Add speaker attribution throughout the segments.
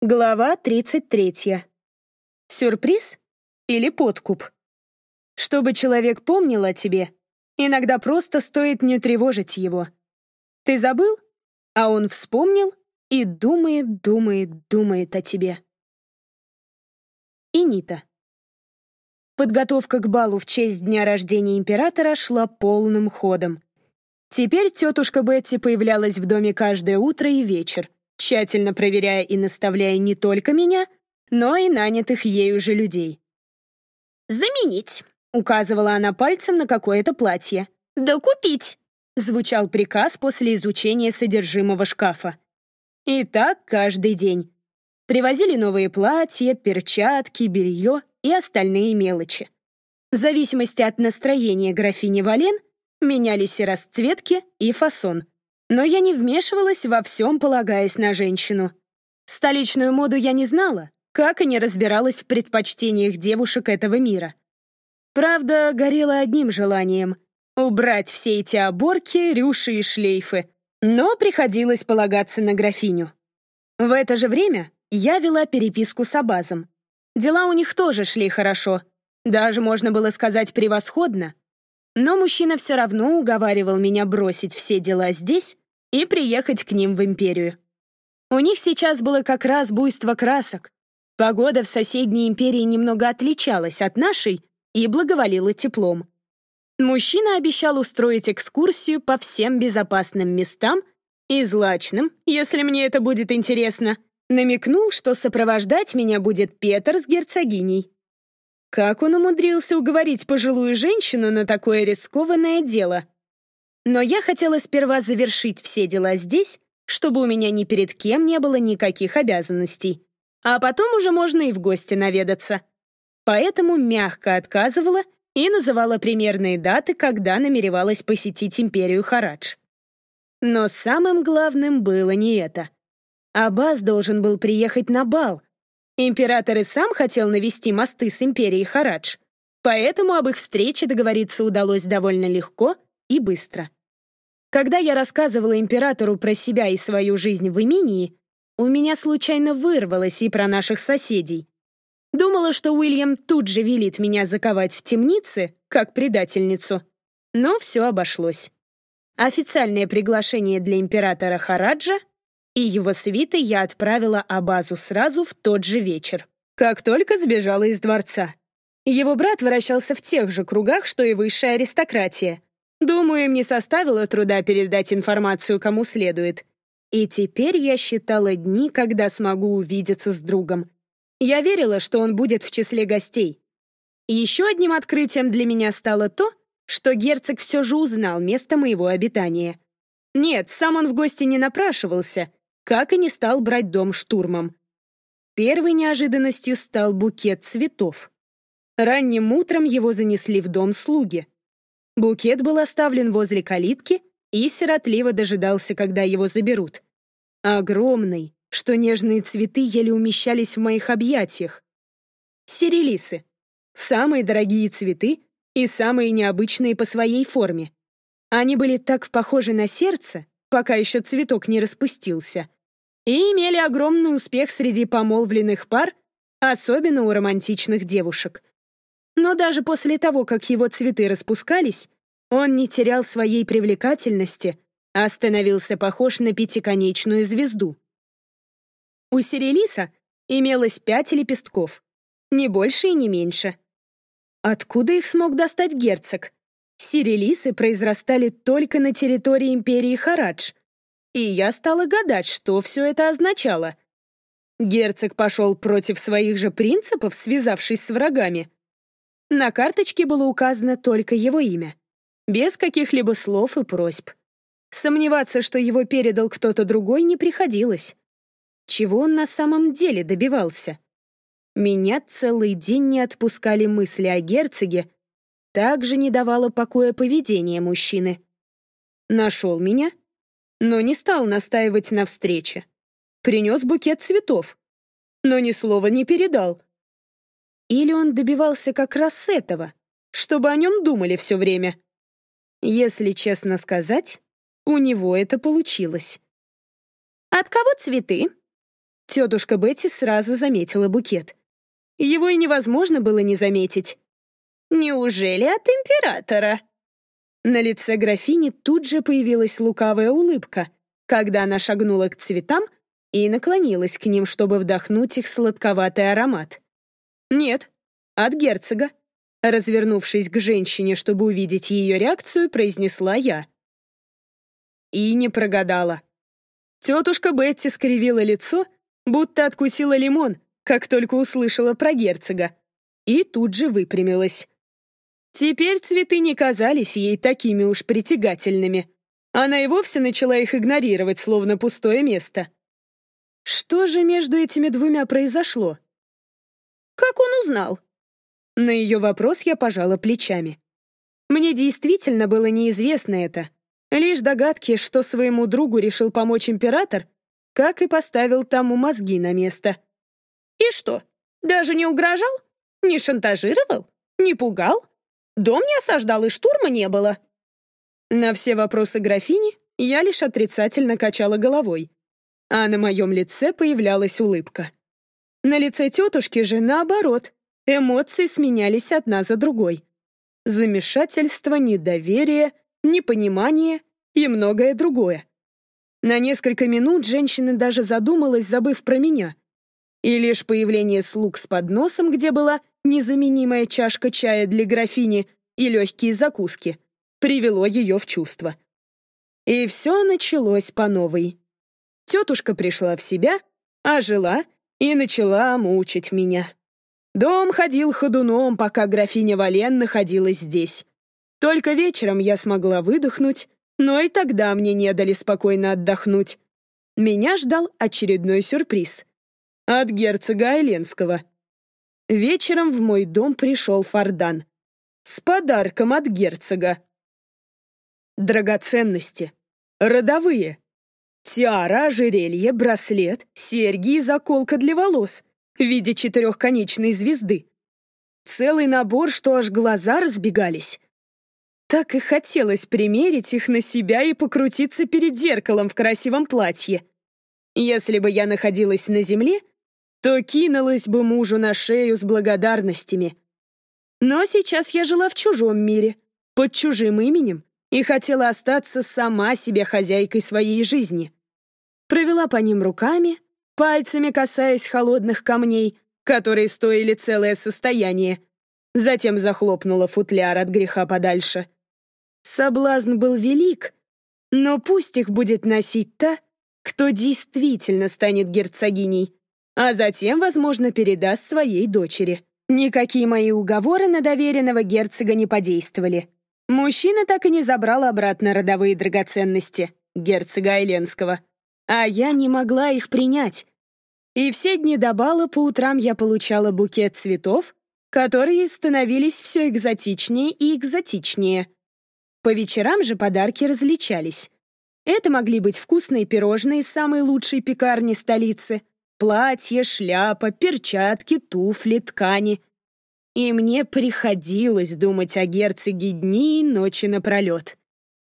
Speaker 1: Глава 33. Сюрприз или подкуп? Чтобы человек помнил о тебе, иногда просто стоит не тревожить его. Ты забыл, а он вспомнил и думает, думает, думает о тебе. Инита. Подготовка к балу в честь дня рождения императора шла полным ходом. Теперь тетушка Бетти появлялась в доме каждое утро и вечер — тщательно проверяя и наставляя не только меня, но и нанятых ею же людей.
Speaker 2: «Заменить», —
Speaker 1: указывала она пальцем на какое-то платье.
Speaker 2: «Да купить», —
Speaker 1: звучал приказ после изучения содержимого шкафа. И так каждый день. Привозили новые платья, перчатки, белье и остальные мелочи. В зависимости от настроения графини Вален менялись и расцветки, и фасон — но я не вмешивалась во всем, полагаясь на женщину. Столичную моду я не знала, как и не разбиралась в предпочтениях девушек этого мира. Правда, горела одним желанием — убрать все эти оборки, рюши и шлейфы. Но приходилось полагаться на графиню. В это же время я вела переписку с Абазом. Дела у них тоже шли хорошо. Даже, можно было сказать, превосходно. Но мужчина все равно уговаривал меня бросить все дела здесь и приехать к ним в империю. У них сейчас было как раз буйство красок. Погода в соседней империи немного отличалась от нашей и благоволила теплом. Мужчина обещал устроить экскурсию по всем безопасным местам и злачным, если мне это будет интересно, намекнул, что сопровождать меня будет Петр с герцогиней. Как он умудрился уговорить пожилую женщину на такое рискованное дело? Но я хотела сперва завершить все дела здесь, чтобы у меня ни перед кем не было никаких обязанностей. А потом уже можно и в гости наведаться. Поэтому мягко отказывала и называла примерные даты, когда намеревалась посетить империю Харадж. Но самым главным было не это. Аббас должен был приехать на бал, Император и сам хотел навести мосты с империей Харадж, поэтому об их встрече договориться удалось довольно легко и быстро. Когда я рассказывала императору про себя и свою жизнь в имении, у меня случайно вырвалось и про наших соседей. Думала, что Уильям тут же велит меня заковать в темнице, как предательницу. Но все обошлось. Официальное приглашение для императора Хараджа и его свиты я отправила Абазу сразу в тот же вечер, как только сбежала из дворца. Его брат вращался в тех же кругах, что и высшая аристократия. Думаю, им не составило труда передать информацию кому следует. И теперь я считала дни, когда смогу увидеться с другом. Я верила, что он будет в числе гостей. Еще одним открытием для меня стало то, что герцог все же узнал место моего обитания. Нет, сам он в гости не напрашивался, как и не стал брать дом штурмом. Первой неожиданностью стал букет цветов. Ранним утром его занесли в дом слуги. Букет был оставлен возле калитки и сиротливо дожидался, когда его заберут. Огромный, что нежные цветы еле умещались в моих объятиях. Сирелисы. Самые дорогие цветы и самые необычные по своей форме. Они были так похожи на сердце, пока еще цветок не распустился, и имели огромный успех среди помолвленных пар, особенно у романтичных девушек. Но даже после того, как его цветы распускались, он не терял своей привлекательности, а становился похож на пятиконечную звезду. У Сирелиса имелось пять лепестков, не больше и не меньше. Откуда их смог достать герцог? Сирелисы произрастали только на территории империи Харадж, и я стала гадать, что все это означало. Герцог пошел против своих же принципов, связавшись с врагами. На карточке было указано только его имя, без каких-либо слов и просьб. Сомневаться, что его передал кто-то другой, не приходилось. Чего он на самом деле добивался? Меня целый день не отпускали мысли о герцоге, также не давало покоя поведение мужчины. Нашел меня — но не стал настаивать на встрече. Принес букет цветов, но ни слова не передал. Или он добивался как раз этого, чтобы о нем думали все время. Если честно сказать, у него это получилось.
Speaker 2: «От кого цветы?»
Speaker 1: Тетушка Бетти сразу заметила букет. Его и невозможно было не заметить.
Speaker 2: «Неужели от императора?»
Speaker 1: На лице графини тут же появилась лукавая улыбка, когда она шагнула к цветам и наклонилась к ним, чтобы вдохнуть их сладковатый аромат. «Нет, от герцога», развернувшись к женщине, чтобы увидеть ее реакцию, произнесла я. И не прогадала. Тетушка Бетти скривила лицо, будто откусила лимон, как только услышала про герцога, и тут же выпрямилась. Теперь цветы не казались ей такими уж притягательными. Она и вовсе начала их игнорировать, словно пустое место. Что же между этими двумя произошло?
Speaker 2: «Как он узнал?»
Speaker 1: На ее вопрос я пожала плечами. Мне действительно было неизвестно это. Лишь догадки, что своему другу решил помочь император, как и поставил тому мозги на место.
Speaker 2: «И что, даже не угрожал? Не шантажировал? Не пугал? Дом не осаждал и штурма не было?»
Speaker 1: На все вопросы графини я лишь отрицательно качала головой, а на моем лице появлялась улыбка. На лице тетушки же наоборот, эмоции сменялись одна за другой. Замешательство, недоверие, непонимание и многое другое. На несколько минут женщина даже задумалась, забыв про меня. И лишь появление слуг с подносом, где была незаменимая чашка чая для графини и легкие закуски, привело ее в чувство. И все началось по новой. Тетушка пришла в себя, ожила и начала мучить меня. Дом ходил ходуном, пока графиня Вален находилась здесь. Только вечером я смогла выдохнуть, но и тогда мне не дали спокойно отдохнуть. Меня ждал очередной сюрприз. От герцога Айленского. Вечером в мой дом пришел Фардан. С подарком от герцога. Драгоценности. Родовые. Тиара, ожерелье, браслет, серьги и заколка для волос в виде четырехконечной звезды. Целый набор, что аж глаза разбегались. Так и хотелось примерить их на себя и покрутиться перед зеркалом в красивом платье. Если бы я находилась на земле, то кинулась бы мужу на шею с благодарностями. Но сейчас я жила в чужом мире, под чужим именем, и хотела остаться сама себе хозяйкой своей жизни. Провела по ним руками, пальцами касаясь холодных камней, которые стоили целое состояние. Затем захлопнула футляр от греха подальше. Соблазн был велик, но пусть их будет носить та, кто действительно станет герцогиней, а затем, возможно, передаст своей дочери. Никакие мои уговоры на доверенного герцога не подействовали. Мужчина так и не забрал обратно родовые драгоценности герцога Айленского а я не могла их принять. И все дни до бала по утрам я получала букет цветов, которые становились все экзотичнее и экзотичнее. По вечерам же подарки различались. Это могли быть вкусные пирожные из самой лучшей пекарни столицы, платье, шляпа, перчатки, туфли, ткани. И мне приходилось думать о герцоге дни и ночи напролет.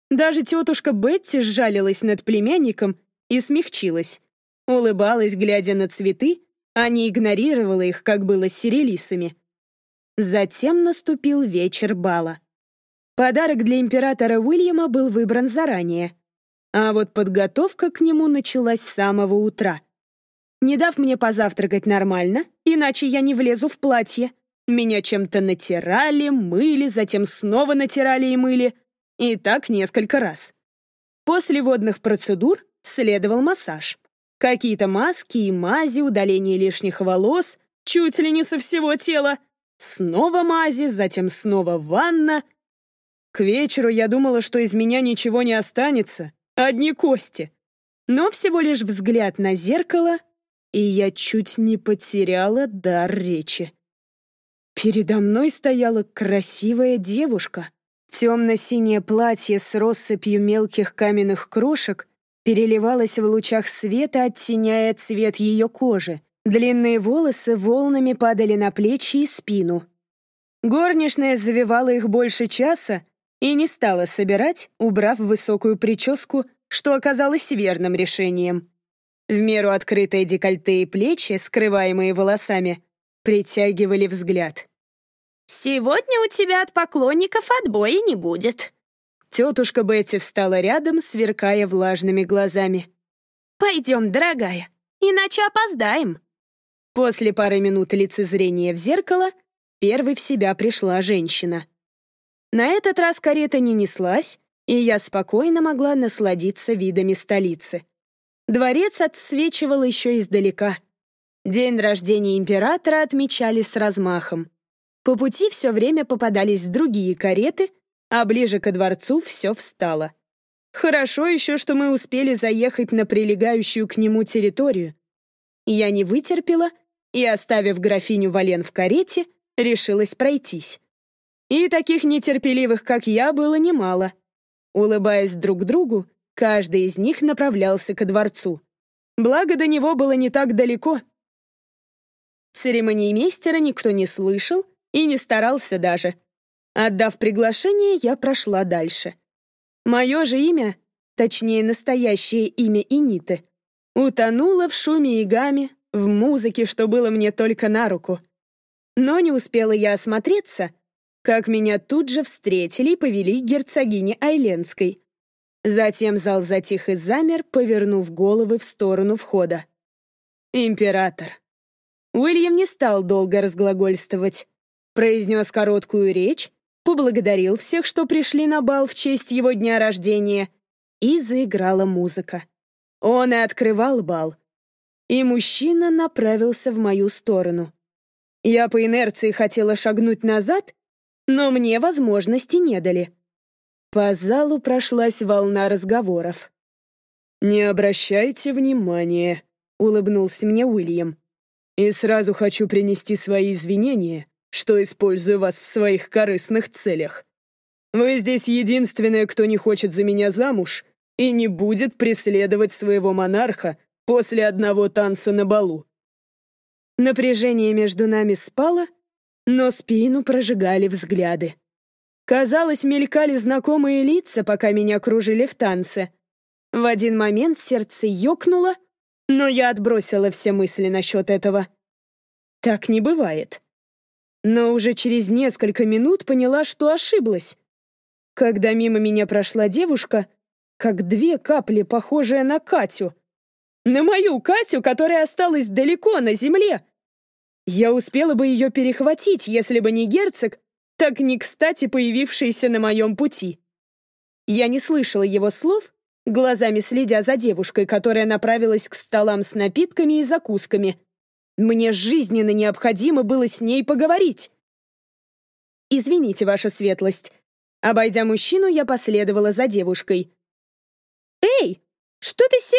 Speaker 1: Даже тетушка Бетти сжалилась над племянником и смягчилась. Улыбалась, глядя на цветы, а не игнорировала их, как было с сирелисами. Затем наступил вечер бала. Подарок для императора Уильяма был выбран заранее. А вот подготовка к нему началась с самого утра. Не дав мне позавтракать нормально, иначе я не влезу в платье, меня чем-то натирали, мыли, затем снова натирали и мыли. И так несколько раз. После водных процедур следовал массаж. Какие-то маски и мази, удаление лишних волос, чуть ли не со всего тела. Снова мази, затем снова ванна. К вечеру я думала, что из меня ничего не останется, одни кости. Но всего лишь взгляд на зеркало, и я чуть не потеряла дар речи. Передо мной стояла красивая девушка. Темно-синее платье с россыпью мелких каменных крошек переливалась в лучах света, оттеняя цвет ее кожи. Длинные волосы волнами падали на плечи и спину. Горничная завивала их больше часа и не стала собирать, убрав высокую прическу, что оказалось верным решением. В меру открытые декольте и плечи, скрываемые волосами, притягивали взгляд.
Speaker 2: «Сегодня у тебя от поклонников отбоя не будет».
Speaker 1: Тетушка Бетти встала рядом, сверкая влажными глазами.
Speaker 2: «Пойдем, дорогая, иначе опоздаем».
Speaker 1: После пары минут лицезрения в зеркало первой в себя пришла женщина. На этот раз карета не неслась, и я спокойно могла насладиться видами столицы. Дворец отсвечивал еще издалека. День рождения императора отмечали с размахом. По пути все время попадались другие кареты, а ближе ко дворцу все встало. Хорошо еще, что мы успели заехать на прилегающую к нему территорию. Я не вытерпела и, оставив графиню Вален в карете, решилась пройтись. И таких нетерпеливых, как я, было немало. Улыбаясь друг другу, каждый из них направлялся ко дворцу. Благо, до него было не так далеко. Церемонии мейстера никто не слышал и не старался даже. Отдав приглашение, я прошла дальше. Мое же имя, точнее, настоящее имя Иниты, утонуло в шуме и гаме, в музыке, что было мне только на руку. Но не успела я осмотреться, как меня тут же встретили и повели к герцогине Айленской. Затем зал затих и замер, повернув головы в сторону входа. Император. Уильям не стал долго разглагольствовать. Произнес короткую речь, поблагодарил всех, что пришли на бал в честь его дня рождения, и заиграла музыка. Он и открывал бал. И мужчина направился в мою сторону. Я по инерции хотела шагнуть назад, но мне возможности не дали. По залу прошлась волна разговоров. «Не обращайте внимания», — улыбнулся мне Уильям. «И сразу хочу принести свои извинения, что использую вас в своих корыстных целях. Вы здесь единственная, кто не хочет за меня замуж и не будет преследовать своего монарха после одного танца на балу». Напряжение между нами спало, но спину прожигали взгляды. Казалось, мелькали знакомые лица, пока меня кружили в танце. В один момент сердце ёкнуло, но я отбросила все мысли насчет этого. Так не бывает. Но уже через несколько минут поняла, что ошиблась. Когда мимо меня прошла девушка, как две капли, похожие на Катю. На мою Катю, которая осталась далеко на земле, я успела бы ее перехватить, если бы не герцог, так не кстати появившийся на моем пути. Я не слышала его слов, глазами следя за девушкой, которая направилась к столам с напитками и закусками. Мне жизненно необходимо было с ней поговорить. «Извините, ваша светлость». Обойдя мужчину, я последовала за девушкой. «Эй, что ты се...»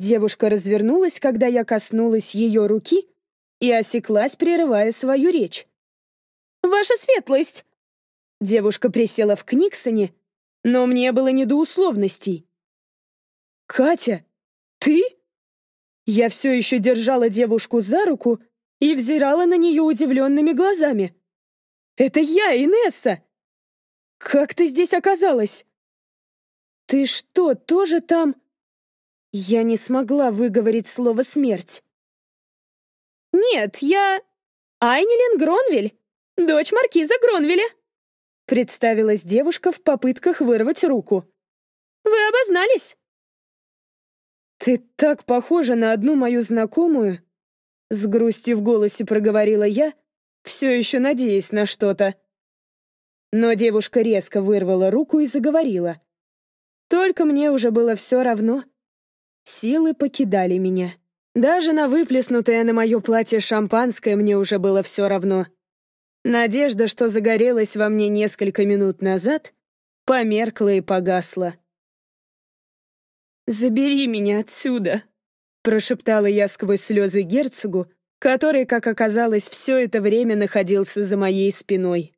Speaker 1: Девушка развернулась, когда я коснулась ее руки, и осеклась, прерывая свою речь. «Ваша светлость!» Девушка присела в Книксоне, но мне было не до условностей. «Катя, ты?» Я все еще держала девушку за руку и взирала на нее удивленными глазами. «Это я, Инесса! Как ты здесь оказалась?» «Ты что, тоже там?» Я не смогла выговорить слово «смерть». «Нет, я... Айнилин Гронвель, дочь маркиза Гронвеля», представилась девушка в попытках вырвать руку. «Вы обознались?» «Ты так похожа на одну мою знакомую», с грустью в голосе проговорила я, все еще надеясь на что-то. Но девушка резко вырвала руку и заговорила. Только мне уже было все равно. Силы покидали меня. Даже на выплеснутое на мое платье шампанское мне уже было все равно. Надежда, что загорелась во мне несколько минут назад, померкла и погасла. «Забери меня отсюда», — прошептала я сквозь слезы герцогу, который, как оказалось, все это время находился за моей спиной.